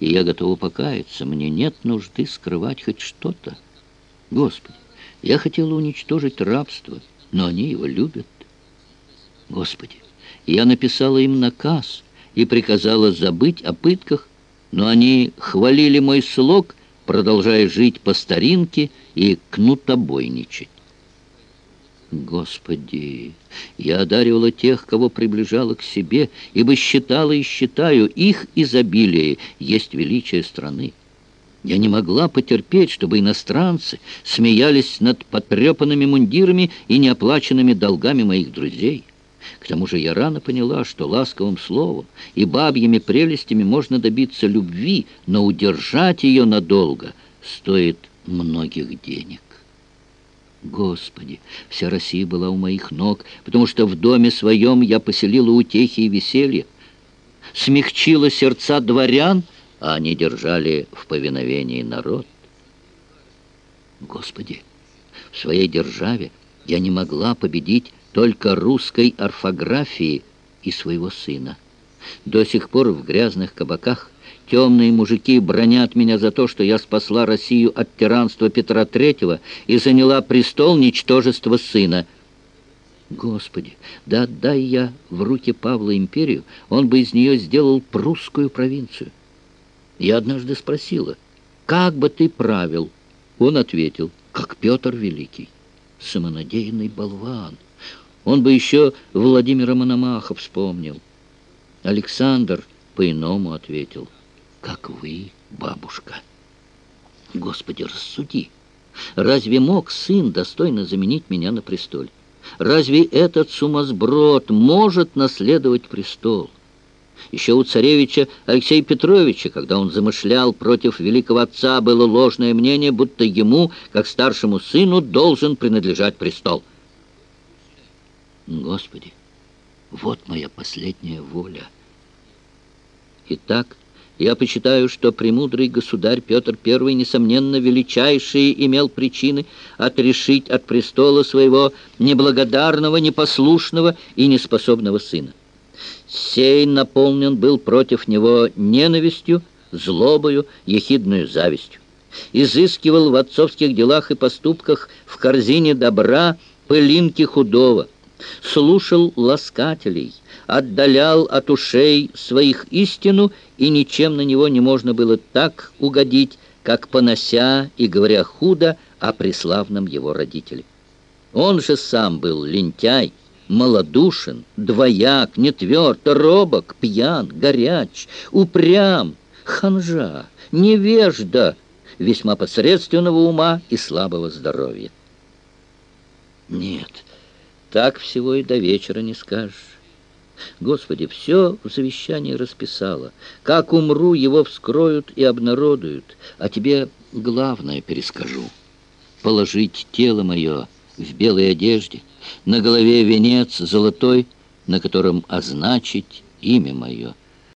и я готова покаяться. Мне нет нужды скрывать хоть что-то. Господи, я хотела уничтожить рабство, но они его любят. Господи, я написала им наказ и приказала забыть о пытках, но они хвалили мой слог, продолжая жить по старинке и кнутобойничать. Господи, я одаривала тех, кого приближала к себе, ибо считала и считаю, их изобилие есть величие страны. Я не могла потерпеть, чтобы иностранцы смеялись над потрепанными мундирами и неоплаченными долгами моих друзей. К тому же я рано поняла, что ласковым словом и бабьими прелестями можно добиться любви, но удержать ее надолго стоит многих денег. Господи, вся Россия была у моих ног, потому что в доме своем я поселила утехи и веселье, смягчила сердца дворян, а они держали в повиновении народ. Господи, в своей державе я не могла победить только русской орфографии и своего сына. До сих пор в грязных кабаках Темные мужики бронят меня за то, что я спасла Россию от тиранства Петра Третьего и заняла престол ничтожества сына. Господи, да отдай я в руки Павла империю, он бы из нее сделал прусскую провинцию. Я однажды спросила, как бы ты правил? Он ответил, как Петр Великий, самонадеянный болван. Он бы еще Владимира Мономаха вспомнил. Александр по-иному ответил, как вы, бабушка. Господи, рассуди. Разве мог сын достойно заменить меня на престоле? Разве этот сумасброд может наследовать престол? Еще у царевича Алексея Петровича, когда он замышлял против великого отца, было ложное мнение, будто ему, как старшему сыну, должен принадлежать престол. Господи, вот моя последняя воля. Итак, я почитаю, что премудрый государь Петр I, несомненно, величайшие имел причины отрешить от престола своего неблагодарного, непослушного и неспособного сына. Сей наполнен был против него ненавистью, злобою, ехидную завистью. Изыскивал в отцовских делах и поступках в корзине добра пылинки худого, слушал ласкателей, отдалял от ушей своих истину, и ничем на него не можно было так угодить, как понося и говоря худо о преславном его родителе. Он же сам был лентяй, малодушен, двояк, нетверд, робок, пьян, горяч, упрям, ханжа, невежда, весьма посредственного ума и слабого здоровья. Нет, так всего и до вечера не скажешь. Господи, все в завещании расписала. Как умру, его вскроют и обнародуют. А тебе главное перескажу. Положить тело мое в белой одежде, на голове венец золотой, на котором означить имя мое —